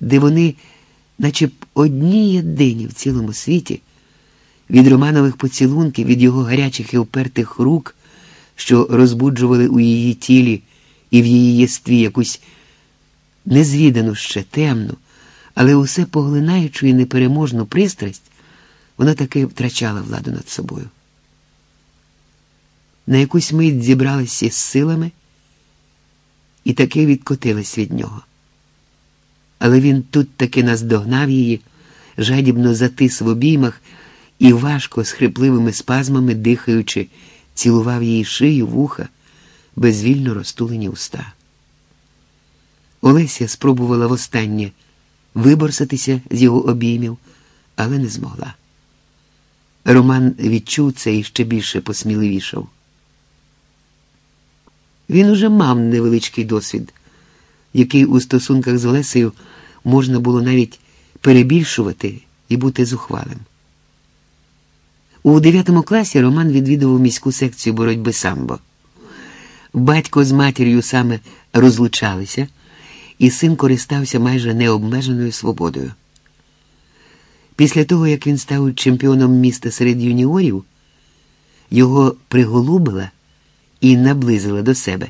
де вони, наче б одні єдині в цілому світі, від Романових поцілунків, від його гарячих і упертих рук, що розбуджували у її тілі і в її єстві якусь незвідану ще темну, але усе поглинаючу і непереможну пристрасть, вона таки втрачала владу над собою. На якусь мить зібралася з силами і таки відкотилась від нього. Але він тут таки наздогнав її, жадібно затис в обіймах і важко, з хрипливими спазмами, дихаючи, цілував її шию, вуха, безвільно розтулені уста. Олеся спробувала востаннє виборсатися з його обіймів, але не змогла. Роман відчув це і ще більше посміливішав. Він уже мав невеличкий досвід, який у стосунках з Олесею можна було навіть перебільшувати і бути зухвалим. У 9 класі Роман відвідував міську секцію боротьби самбо. Батько з матір'ю саме розлучалися, і син користався майже необмеженою свободою. Після того, як він став чемпіоном міста серед юніорів, його приголубила і наблизила до себе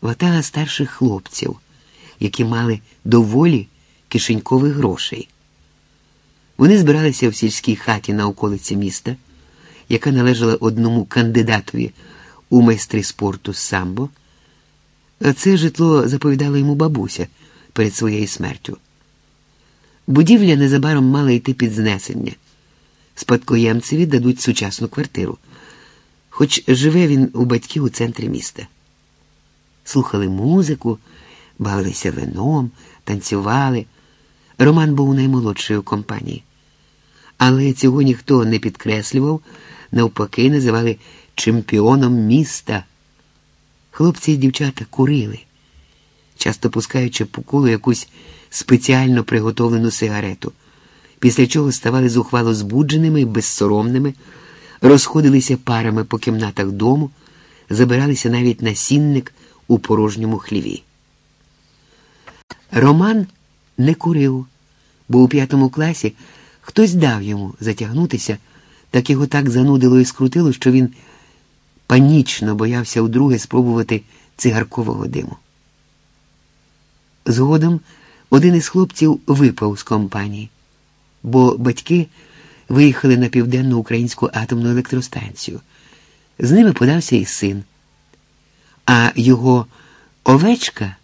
ватага старших хлопців, які мали доволі кишенькових грошей. Вони збиралися в сільській хаті на околиці міста, яка належала одному кандидатові у майстри спорту самбо. Це житло заповідала йому бабуся перед своєю смертю. Будівля незабаром мала йти під знесення. Спадкоємцеві дадуть сучасну квартиру, хоч живе він у батьків у центрі міста. Слухали музику, бавилися вином, танцювали. Роман був наймолодшою компанії. Але цього ніхто не підкреслював, навпаки, називали чемпіоном міста. Хлопці і дівчата курили, часто пускаючи по колу якусь спеціально приготовлену сигарету, після чого ставали зухвало збудженими і безсоромними, розходилися парами по кімнатах дому, забиралися навіть на сінник у порожньому хліві. Роман не курив, бо у п'ятому класі хтось дав йому затягнутися, так його так занудило і скрутило, що він панічно боявся удруге спробувати цигаркового диму. Згодом один із хлопців випав з компанії, бо батьки виїхали на південну українську атомну електростанцію. З ними подався і син. А його овечка,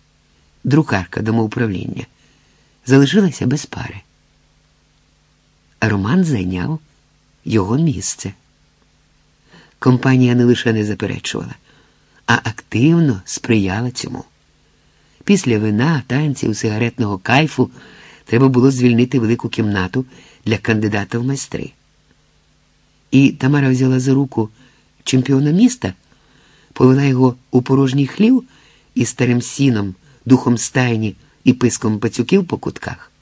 друкарка домоуправління, залишилася без пари. Роман зайняв його місце. Компанія не лише не заперечувала, а активно сприяла цьому. Після вина, танців, сигаретного кайфу треба було звільнити велику кімнату для кандидата в майстри. І Тамара взяла за руку чемпіона міста, повела його у порожній хлів із старим сіном, духом стайні і писком пацюків по кутках.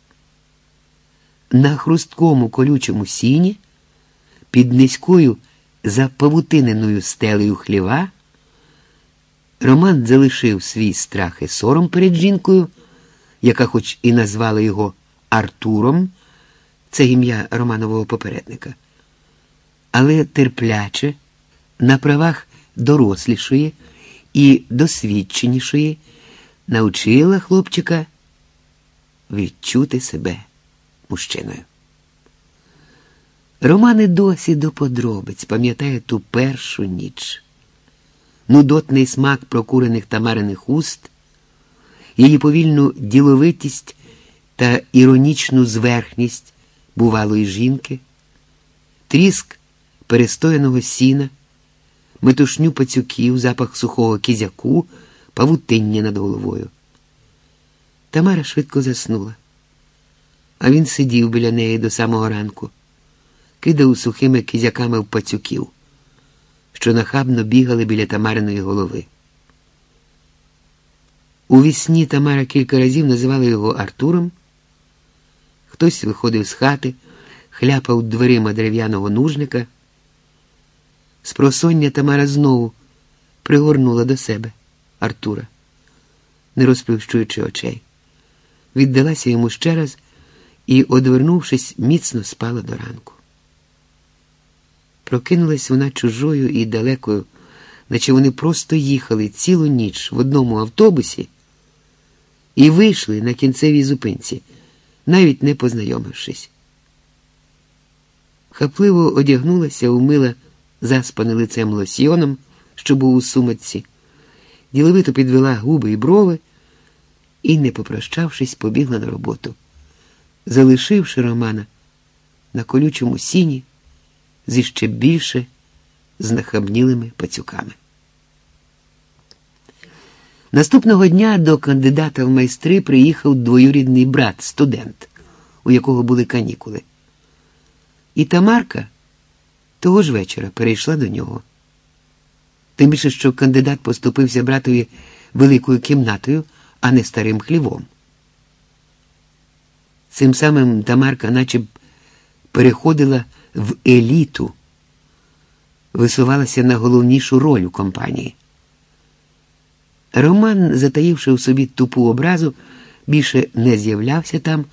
На хрусткому колючому сіні під низькою запавутиненою стелею хліва. Роман залишив свій страх і сором перед жінкою, яка, хоч і назвала його Артуром, це ім'я Романового попередника, але терпляче, на правах дорослішої і досвідченішої, навчила хлопчика відчути себе мужчиною. Роман і досі до подробиць пам'ятає ту першу ніч нудотний смак прокурених тамариних уст, її повільну діловитість та іронічну зверхність бувалої жінки, тріск перестояного сіна, метушню пацюків, запах сухого кізяку, павутиння над головою. Тамара швидко заснула, а він сидів біля неї до самого ранку, кидав сухими кізяками в пацюків що нахабно бігали біля Тамариної голови. У вісні Тамара кілька разів називала його Артуром. Хтось виходив з хати, хляпав дверима дерев'яного нужника. З просоння Тамара знову пригорнула до себе Артура, не розплющуючи очей. віддалася йому ще раз і, одвернувшись, міцно спала до ранку. Прокинулась вона чужою і далекою, наче вони просто їхали цілу ніч в одному автобусі і вийшли на кінцевій зупинці, навіть не познайомившись. Хапливо одягнулася, умила заспане лицем лосьйоном, що був у сумочці, діловито підвела губи і брови і, не попрощавшись, побігла на роботу, залишивши Романа на колючому сіні зі ще більше знахабнілими пацюками. Наступного дня до кандидата в майстри приїхав двоюрідний брат, студент, у якого були канікули. І Тамарка того ж вечора перейшла до нього. Тим більше, що кандидат поступився братові великою кімнатою, а не старим хлівом. Цим самим Тамарка наче б переходила в еліту, висувалася на головнішу роль у компанії. Роман, затаївши у собі тупу образу, більше не з'являвся там,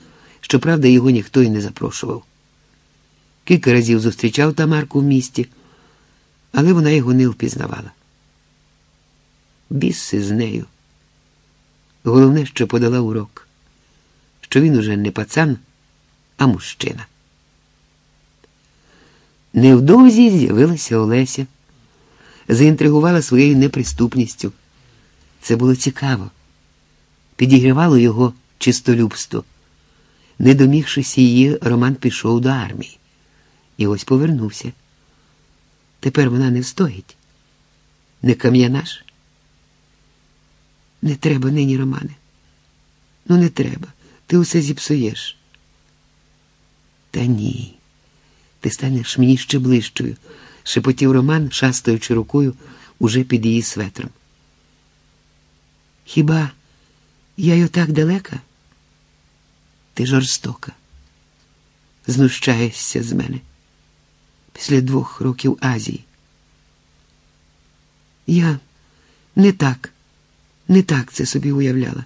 щоправда, його ніхто й не запрошував. Кілька разів зустрічав Тамарку в місті, але вона його не впізнавала. Бісси з нею. Головне, що подала урок, що він уже не пацан, а мужчина. Невдовзі з'явилася Олеся, заінтригувала своєю неприступністю. Це було цікаво, підігрівало його чистолюбство. Не домігшись її, Роман пішов до армії. І ось повернувся. Тепер вона не встоїть. Не кам'янаш? Не треба нині, Романе. Ну, не треба. Ти усе зіпсуєш. Та ні, ти станеш мені ще ближчою, шепотів Роман, шастаючи рукою уже під її светром. Хіба я й отак далека? Ти жорстока, знущаєшся з мене після двох років Азії. Я не так, не так це собі уявляла.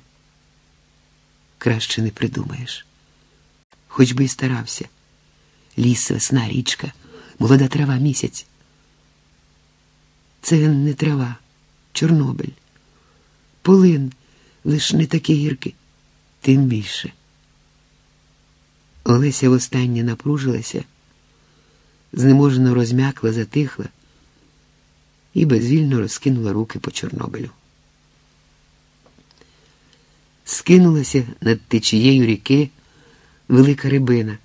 Краще не придумаєш. Хоч би й старався. Ліс, весна, річка, молода трава місяць. Це не трава, Чорнобиль. Полин лиш не такі гірки, тим більше. Олеся востаннє напружилася знеможено розм'якла, затихла і безвільно розкинула руки по Чорнобилю. Скинулася над течією ріки велика рибина.